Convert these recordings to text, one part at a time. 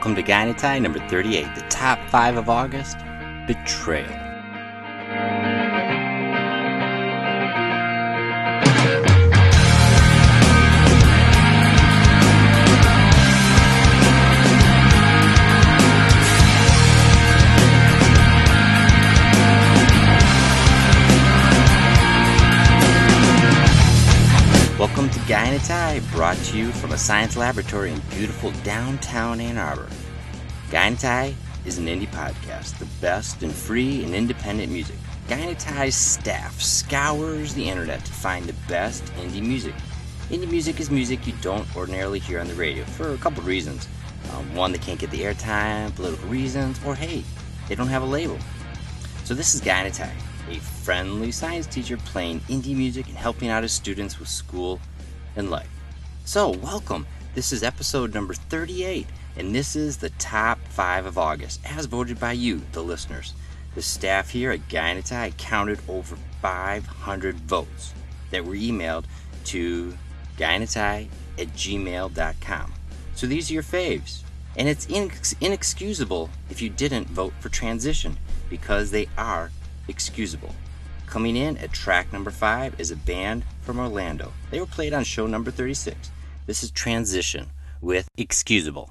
Welcome to Tie number 38, the top five of August Betrayal. Welcome to Guy in a Tie, brought to you from a science laboratory in beautiful downtown Ann Arbor. Guy in a Tie is an indie podcast, the best in free and independent music. Guy in a Tie's staff scours the internet to find the best indie music. Indie music is music you don't ordinarily hear on the radio for a couple reasons. Um, one, they can't get the airtime, political reasons, or hey, they don't have a label. So this is Guy in a Tie, a friendly science teacher playing indie music and helping out his students with school and life. So, welcome. This is episode number 38, and this is the top five of August, as voted by you, the listeners. The staff here at in counted over 500 votes that were emailed to guyinatie at gmail.com. So these are your faves. And it's inex- inexcusable if you didn't vote for Transition, because they are excusable. Coming in at track number five is a band from Orlando. They were played on show number 36. This is Transition with Excusable.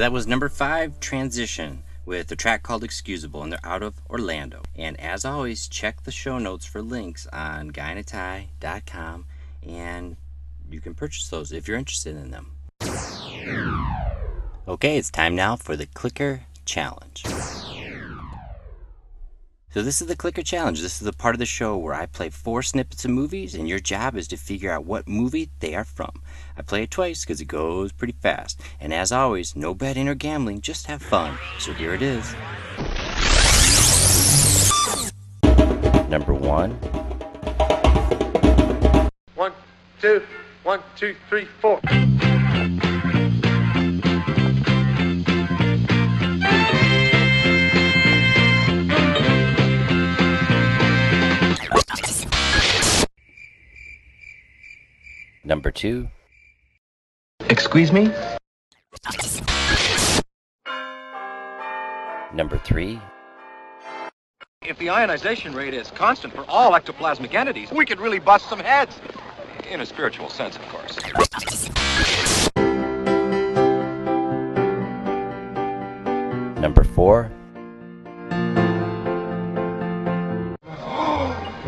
So that was number five, Transition, with a track called Excusable, and they're out of Orlando. And as always, check the show notes for links on guyinatie.com, and you can purchase those if you're interested in them. Okay, it's time now for the Clicker Challenge. So, this is the Clicker Challenge. This is the part of the show where I play four snippets of movies, and your job is to figure out what movie they are from. I play it twice because it goes pretty fast. And as always, no betting or gambling, just have fun. So, here it is. Number one, One, two, one, two, three, four. number two, Excuse me? number three, If the ionization rate is constant for all ectoplasmic entities, we could really bust some heads. In a spiritual sense, of course. number four,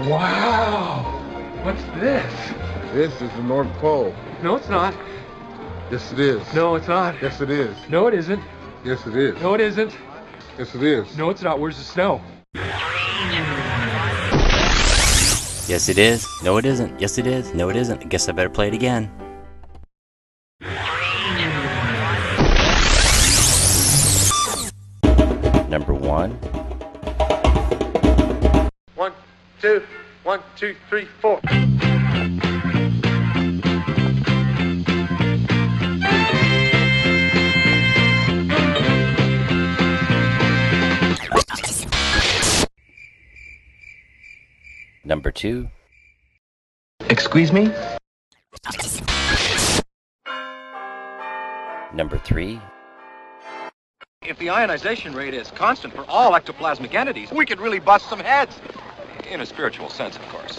Wow! What's this? This is the North Pole. No, it's not. Yes, it is. No, it's not. Yes, it is. No, it isn't. Yes, it is. No, it isn't. Yes, it is. No, it's not. Where's the snow? yes it is, no it isn't, yes it is, no it isn't. I guess I better play it again. Number one, One, two, one, two, three, four. Number two, Excuse me? number three, If the ionization rate is constant for all ectoplasmic entities, we could really bust some heads. In a spiritual sense, of course.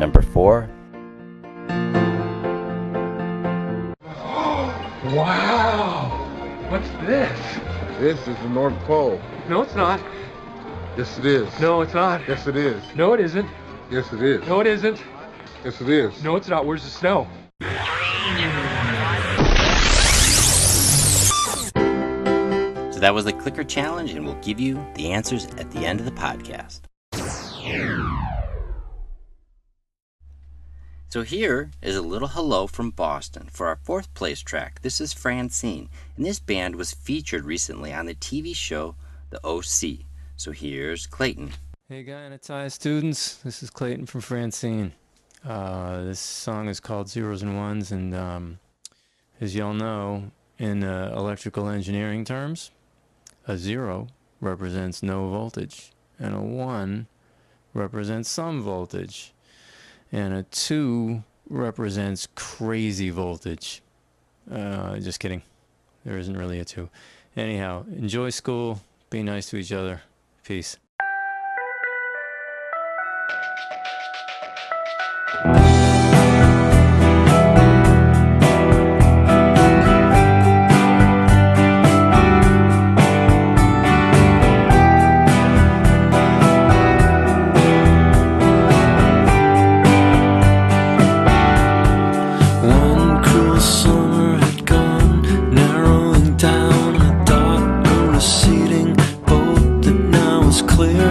number four, Wow! What's this? This is the North Pole. No, it's not. Yes, it is. No, it's not. Yes, it is. No, it isn't. Yes, it is. No, it isn't. Yes, it is. No, it's not. Where's the snow? So that was the clicker challenge, and we'll give you the answers at the end of the podcast. So here is a little hello from Boston for our fourth place track. This is Francine, and this band was featured recently on the TV show The OC. So here's Clayton. Hey, Guy and Tie students. This is Clayton from Francine. Uh, this song is called Zeros and Ones, and um, as y'all know, in uh, electrical engineering terms, a zero represents no voltage, and a one represents some voltage, and a two represents crazy voltage. Uh, just kidding. There isn't really a two. Anyhow, enjoy school. Be nice to each other. Peace. clear.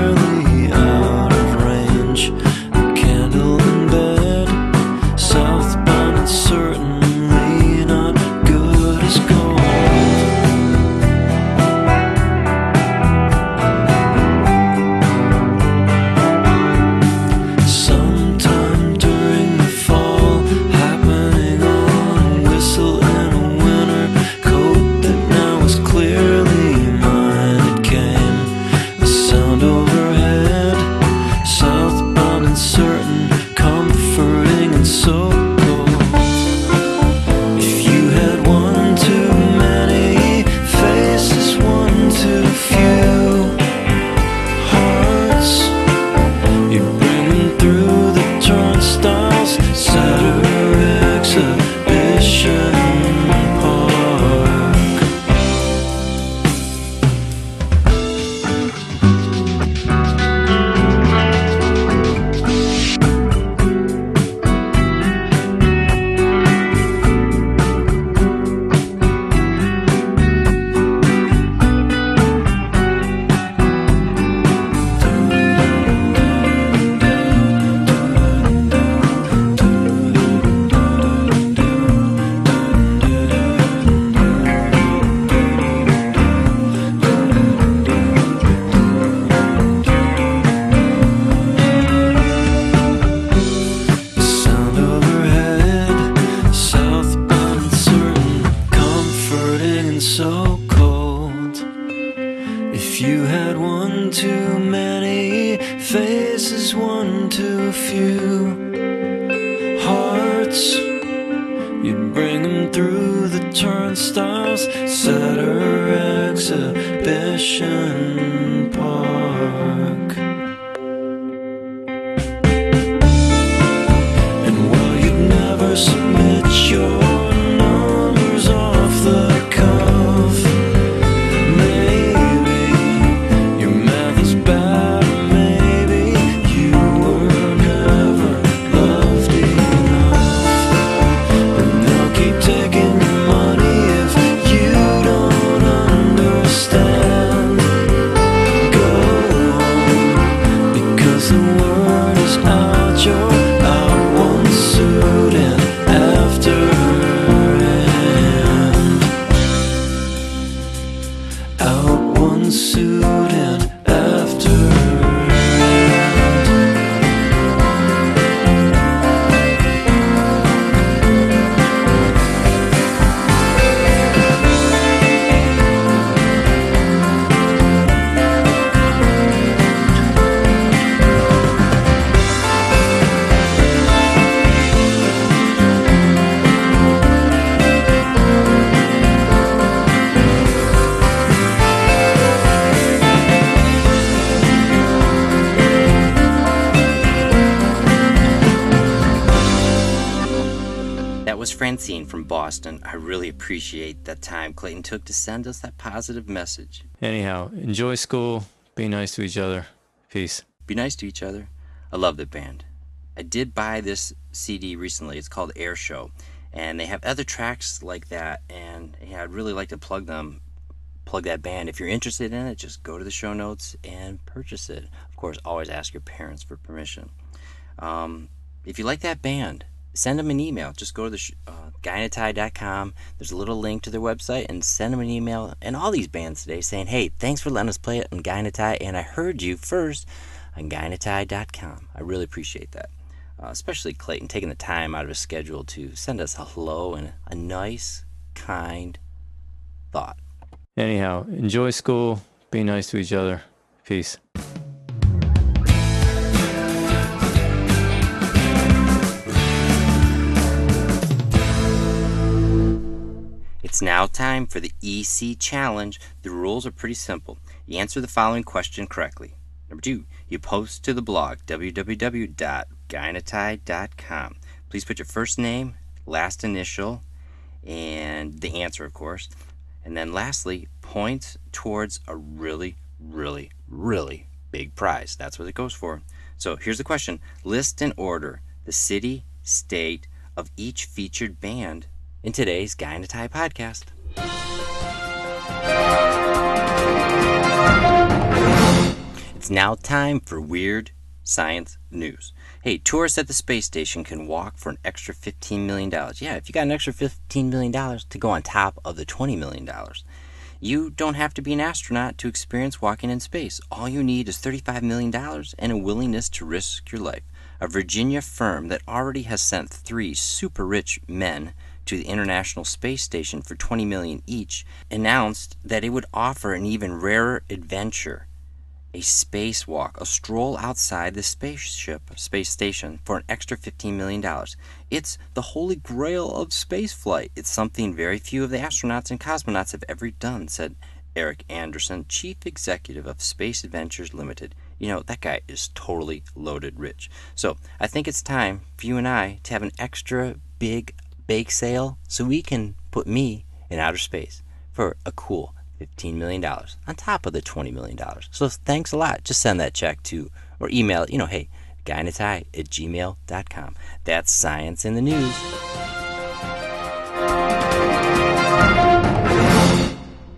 Appreciate that time Clayton took to send us that positive message. Anyhow, enjoy school. Be nice to each other. Peace. Be nice to each other. I love that band. I did buy this CD recently. It's called Air Show, and they have other tracks like that. And yeah, I'd really like to plug them, plug that band. If you're interested in it, just go to the show notes and purchase it. Of course, always ask your parents for permission. Um, if you like that band, send them an email. Just go to the sh- uh, guyinatie.com. There's a little link to their website and send them an email. And all these bands today saying, hey, thanks for letting us play it on Tie, and I heard you first on guyinatie.com. I really appreciate that. Uh, especially Clayton taking the time out of his schedule to send us a hello and a nice, kind thought. Anyhow, enjoy school. Be nice to each other. Peace. It's now time for the EC challenge. The rules are pretty simple. You answer the following question correctly. Number two, you post to the blog www.guyinatie.com. Please put your first name, last initial, and the answer, of course. And then lastly, point towards a really, really, really big prize. That's what it goes for. So here's the question List in order the city, state of each featured band in today's Guy in a Tie podcast. It's now time for Weird Science News. Hey, tourists at the space station can walk for an extra $15 million. Yeah, if you got an extra $15 million to go on top of the $20 million. You don't have to be an astronaut to experience walking in space. All you need is $35 million and a willingness to risk your life. A Virginia firm that already has sent three super rich men to the International Space Station for 20 million each announced that it would offer an even rarer adventure a spacewalk, a stroll outside the spaceship space station for an extra $15 million. It's the holy grail of spaceflight. It's something very few of the astronauts and cosmonauts have ever done, said Eric Anderson, chief executive of Space Adventures Limited. You know, that guy is totally loaded rich. So I think it's time for you and I to have an extra big bake sale so we can put me in outer space for a cool $15 million on top of the $20 million. So thanks a lot. Just send that check to, or email, you know, hey, guyinatie at gmail.com. That's science in the news.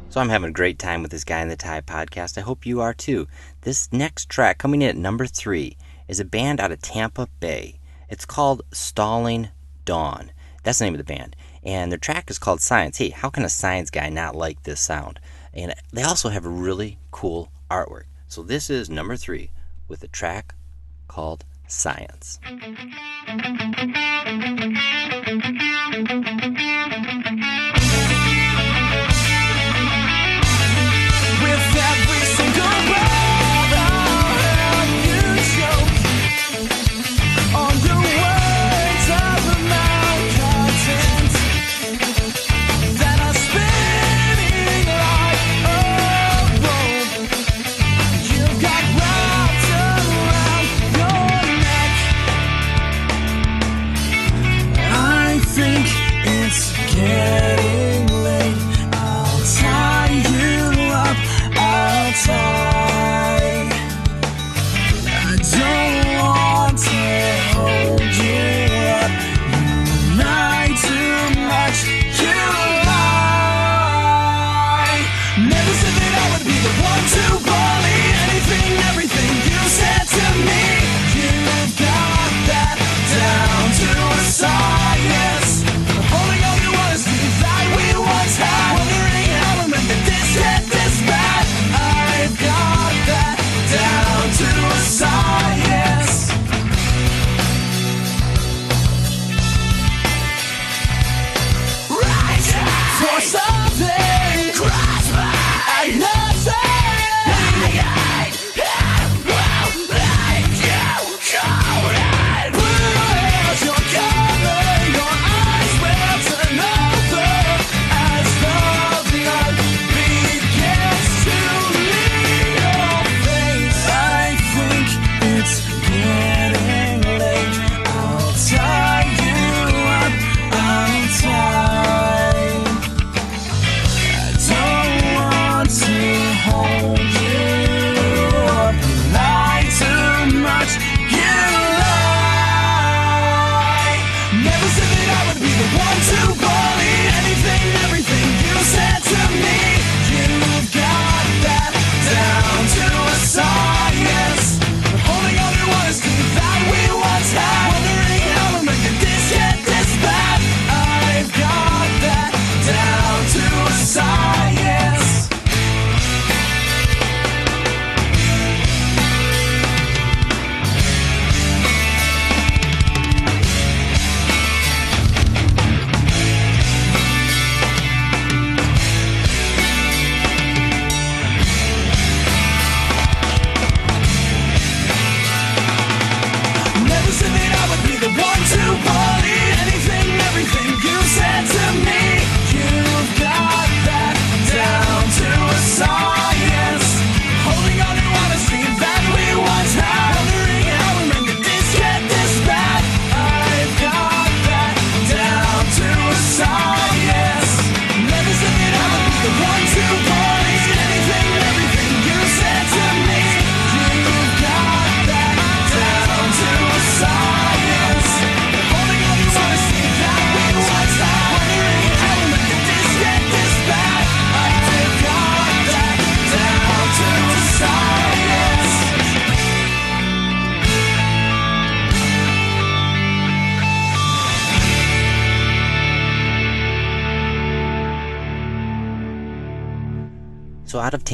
So I'm having a great time with this Guy in the Tie podcast. I hope you are too. This next track, coming in at number three, is a band out of Tampa Bay. It's called Stalling Dawn. That's the name of the band. And their track is called Science. Hey, how can a science guy not like this sound? And they also have a really cool artwork. So this is number three with a track called Science.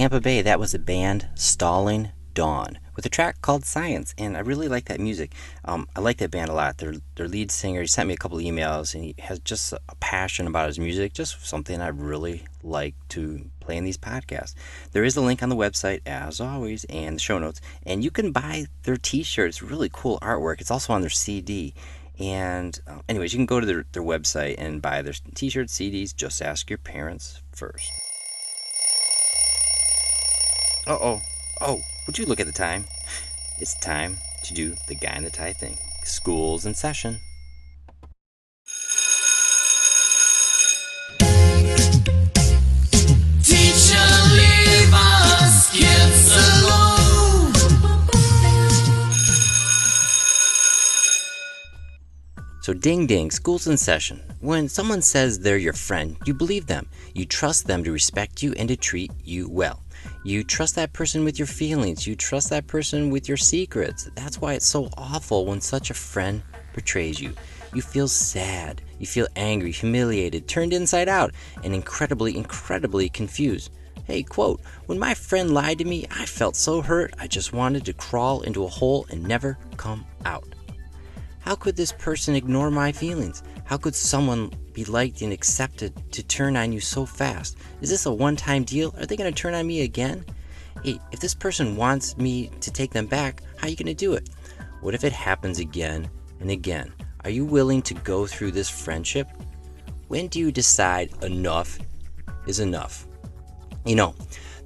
Tampa Bay, that was the band Stalling Dawn with a track called Science, and I really like that music. Um, I like that band a lot. Their their lead singer he sent me a couple emails, and he has just a passion about his music, just something I really like to play in these podcasts. There is a link on the website as always, and the show notes, and you can buy their T-shirts. Really cool artwork. It's also on their CD. And uh, anyways, you can go to their, their website and buy their t-shirts, CDs. Just ask your parents first. Uh oh. Oh, would you look at the time? It's time to do the guy in the tie thing. School's in session. Teacher, leave us kids alone. So, ding ding, school's in session. When someone says they're your friend, you believe them. You trust them to respect you and to treat you well. You trust that person with your feelings. You trust that person with your secrets. That's why it's so awful when such a friend betrays you. You feel sad. You feel angry, humiliated, turned inside out, and incredibly, incredibly confused. Hey, quote, when my friend lied to me, I felt so hurt I just wanted to crawl into a hole and never come out. How could this person ignore my feelings? How could someone be liked and accepted to turn on you so fast? Is this a one time deal? Are they going to turn on me again? Hey, if this person wants me to take them back, how are you going to do it? What if it happens again and again? Are you willing to go through this friendship? When do you decide enough is enough? You know,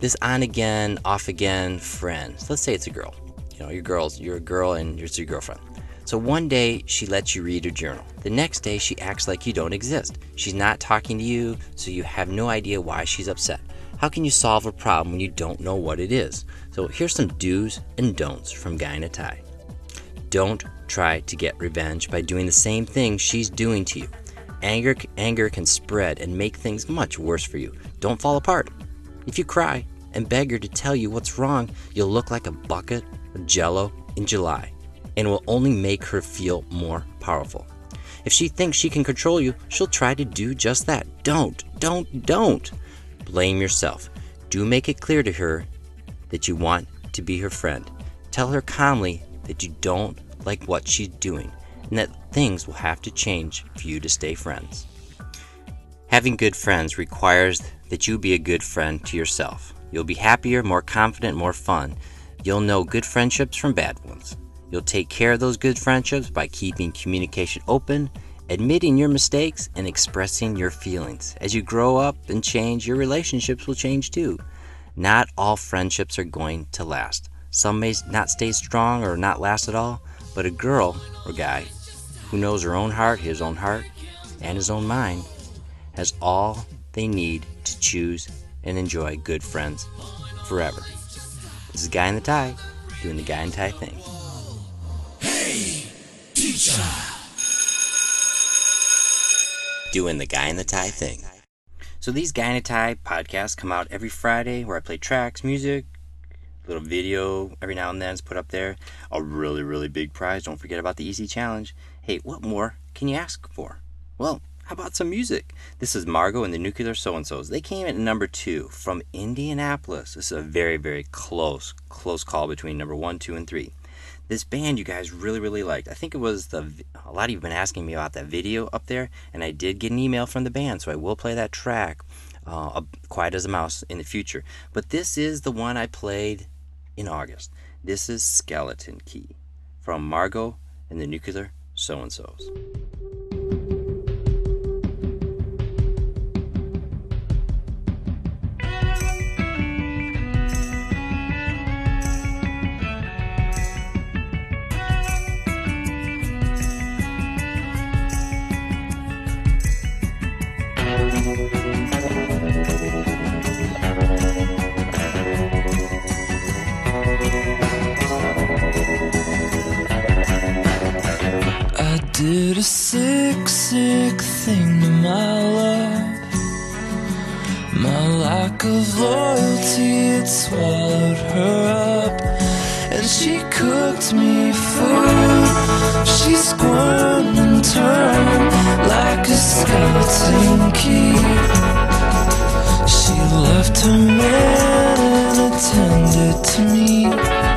this on again, off again friend. So let's say it's a girl. You know, your girl's you're a girl and you're your girlfriend. So one day she lets you read her journal. The next day she acts like you don't exist. She's not talking to you, so you have no idea why she's upset. How can you solve a problem when you don't know what it is? So here's some do's and don'ts from Guy in. Don't try to get revenge by doing the same thing she's doing to you. Anger, anger can spread and make things much worse for you. Don't fall apart. If you cry and beg her to tell you what's wrong, you'll look like a bucket of jello in July and will only make her feel more powerful. If she thinks she can control you, she'll try to do just that. Don't, don't, don't. Blame yourself. Do make it clear to her that you want to be her friend. Tell her calmly that you don't like what she's doing and that things will have to change for you to stay friends. Having good friends requires that you be a good friend to yourself. You'll be happier, more confident, more fun. You'll know good friendships from bad ones. You'll take care of those good friendships by keeping communication open, admitting your mistakes, and expressing your feelings. As you grow up and change, your relationships will change too. Not all friendships are going to last. Some may not stay strong or not last at all, but a girl or guy who knows her own heart, his own heart, and his own mind has all they need to choose and enjoy good friends forever. This is Guy in the Tie doing the Guy in Tie thing. Doing the Guy in the Tie thing. So these Guy in a Tie podcasts come out every Friday where I play tracks, music, little video every now and then is put up there. A really, really big prize. Don't forget about the EC Challenge. Hey, what more can you ask for? Well, how about some music? This is Margot and the Nuclear So and So's. They came at number two from Indianapolis. This is a very, very close, close call between number one, two, and three. This band you guys really, really liked. I think it was the. A lot of you have been asking me about that video up there, and I did get an email from the band, so I will play that track, uh, Quiet as a Mouse, in the future. But this is the one I played in August. This is Skeleton Key from Margot and the Nuclear So and So's. did a sick, sick thing to my love. My lack of loyalty had swallowed her up, and she cooked me food. She squirmed and turned like a skeleton key. She left her man and attended to me.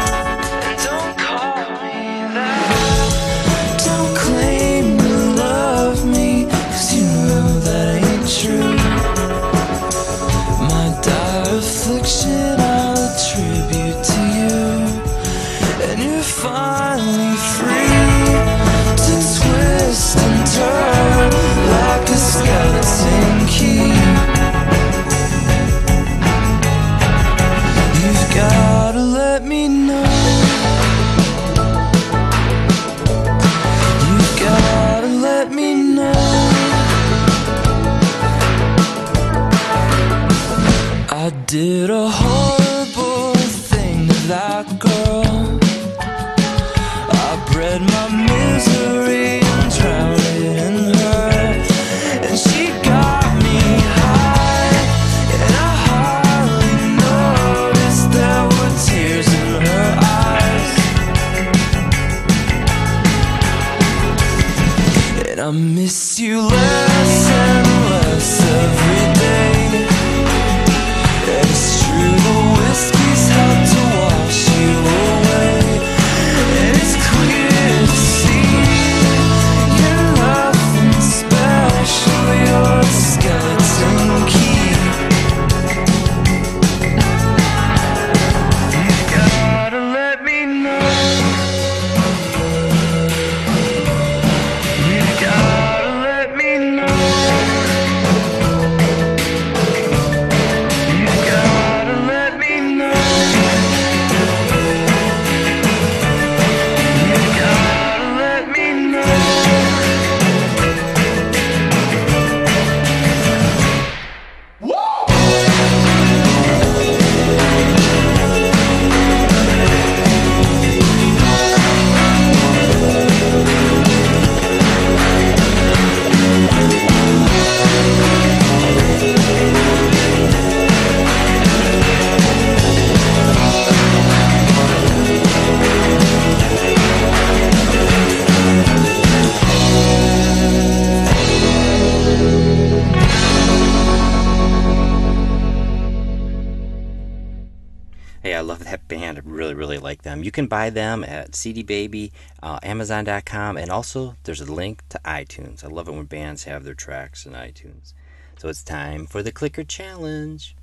Can buy them at CD Baby, uh, Amazon.com, and also there's a link to iTunes. I love it when bands have their tracks in iTunes. So it's time for the clicker challenge.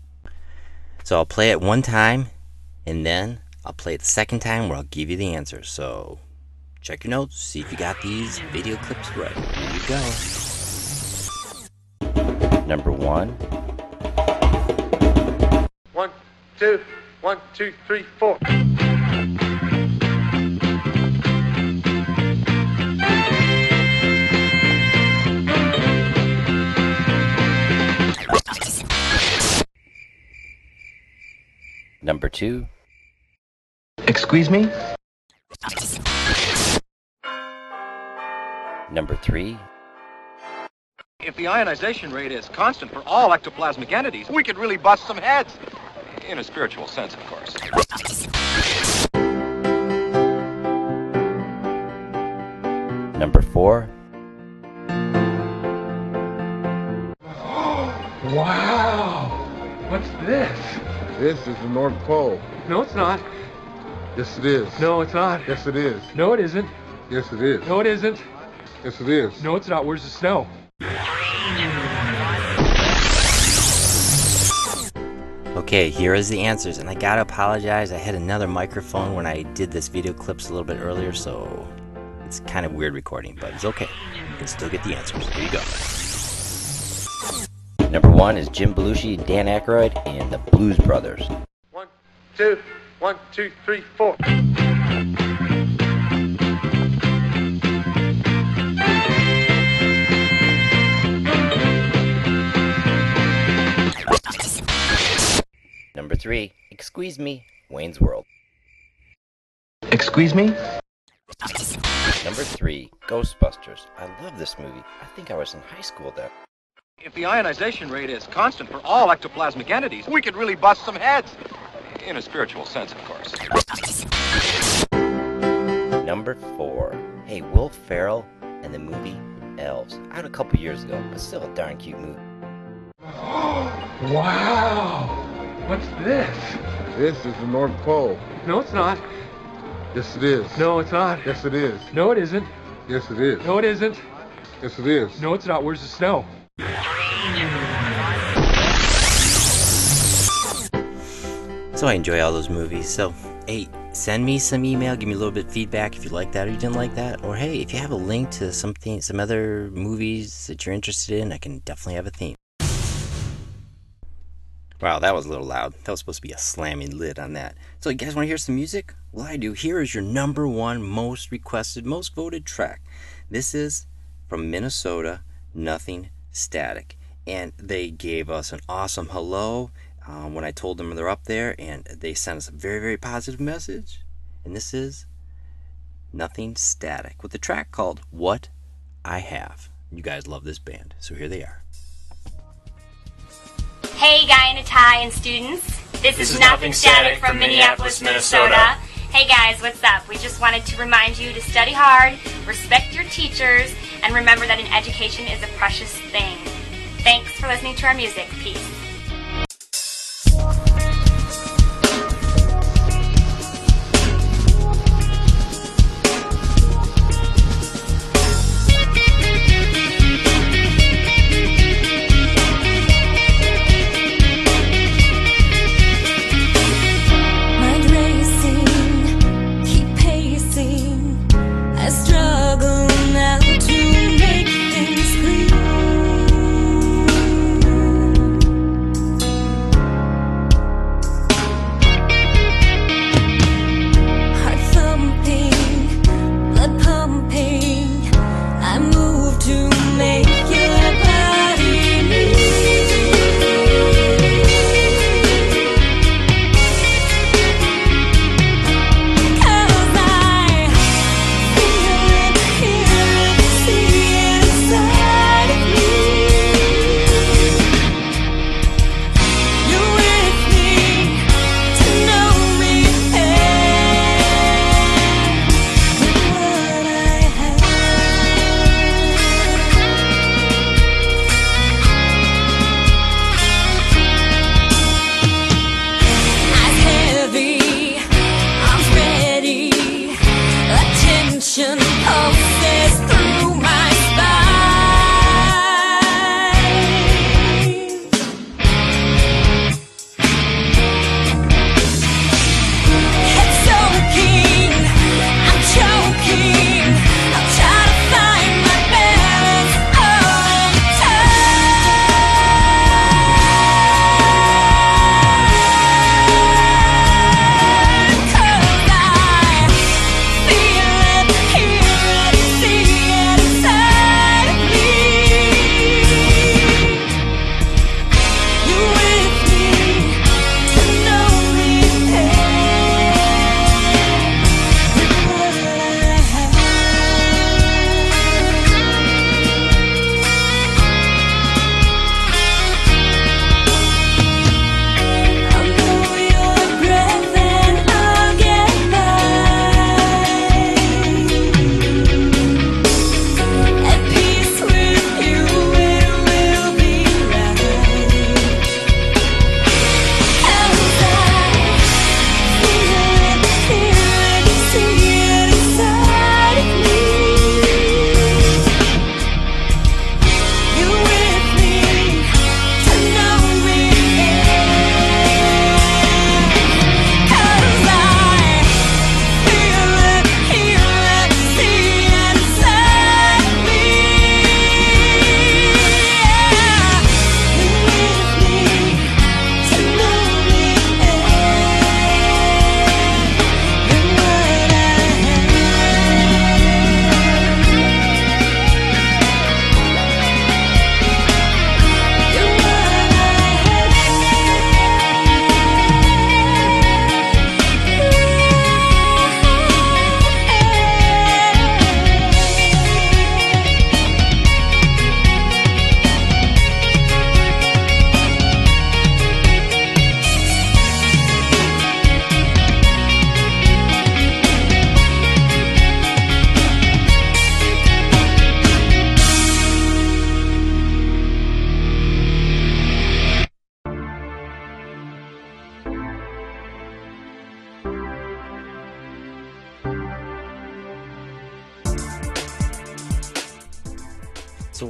So I'll play it one time, and then I'll play it the second time where I'll give you the answers. So check your notes, see if you got these video clips right. Here you go. Number one, One, two, one, two, three, four. Number two, Excuse me? number three, If the ionization rate is constant for all ectoplasmic entities, we could really bust some heads. In a spiritual sense, of course. number four, Wow! What's this? This is the North Pole. No, it's not. Yes, it is. No, it's not. Yes, it is. No, it isn't. Yes, it is. No, it isn't. Yes, it is. No, it's not. Where's the snow? Okay, here is the answers, and I gotta apologize. I had another microphone when I did this video clips a little bit earlier, so it's kind of weird recording, but it's okay. You can still get the answers. Here you go. Number one is Jim Belushi, Dan Aykroyd, and the Blues Brothers. One, two, one, two, three, four. Number three, Excuse Me, Wayne's World. Excuse me? Number three, Ghostbusters. I love this movie. I think I was in high school then. If the ionization rate is constant for all ectoplasmic entities, we could really bust some heads. In a spiritual sense, of course. Number four, hey, Will Ferrell and the movie Elves. Out a couple years ago, but still a darn cute movie. Wow! What's this? This is the North Pole. No, it's not. Yes, it is. No, it's not. Yes, it is. No, it isn't. Yes, it is. No, it isn't. Yes, it is. No, it's not. Where's the snow? So I enjoy all those movies. So, hey, send me some email. Give me a little bit of feedback if you like that or you didn't like that. Or hey, if you have a link to something, some other movies that you're interested in, I can definitely have a theme. Wow, that was a little loud. That was supposed to be a slamming lid on that. So, you guys want to hear some music? Well, I do. Here is your number one most requested, most voted track. This is from Minnesota, Nothing Static. And they gave us an awesome hello. um, when I told them they're up there, and they sent us a very, very positive message. And this is Nothing Static with a track called What I Have. You guys love this band, so here they are. Hey, Guy in a Tie and students. This, is, Nothing Static from Minneapolis, Minnesota. Hey guys, what's up? We just wanted to remind you to study hard, respect your teachers, and remember that an education is a precious thing. Thanks for listening to our music. Peace.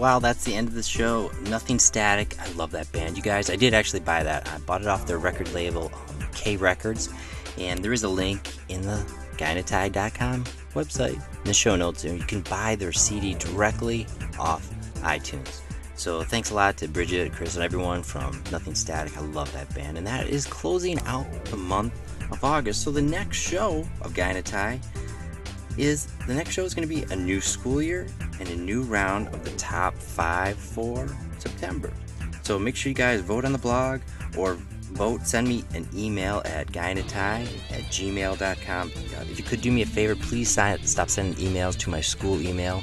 Wow, that's the end of the show. Nothing static. I love that band, you guys. I did actually buy that. I bought it off their record label, K Records, and there is a link in the guyinatie.com website in the show notes. And you can buy their CD directly off iTunes. So thanks a lot to Bridget, Chris, and everyone from Nothing Static. I love that band, and that is closing out the month of August. So the next show of Guy in a Tie is the next show is going to be a new school year and a new round of the top five for September. So make sure you guys vote on the blog or vote, send me an email at guyinatie at gmail.com. If you could do me a favor, please sign, stop sending emails to my school email.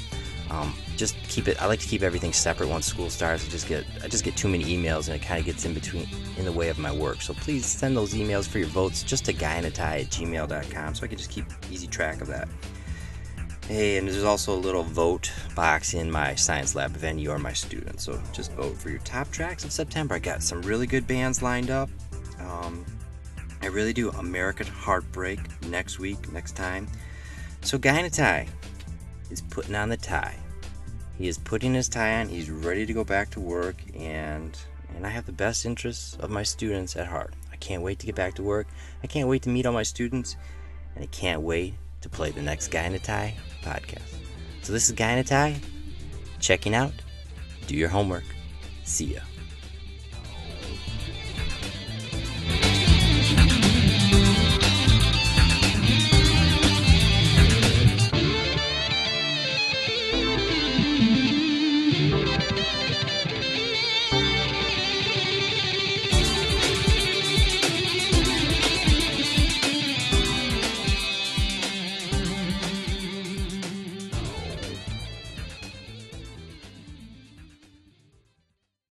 Um, just keep it. I like to keep everything separate once school starts. I just get I just get too many emails and it kind of gets in between in the way of my work. So please send those emails for your votes just to guyinatie at gmail.com so I can just keep easy track of that. Hey, and there's also a little vote box in my science lab if any of you are my students. So just vote for your top tracks of September. I got some really good bands lined up. Um, I really do. American Heartbreak next week, next time. So in Tie is putting on the tie. He is putting his tie on. He's ready to go back to work, and and I have the best interests of my students at heart. I can't wait to get back to work. I can't wait to meet all my students, and I can't wait to play the next Guy in a Tie podcast. So this is Guy in a Tie, checking out. Do your homework. See ya.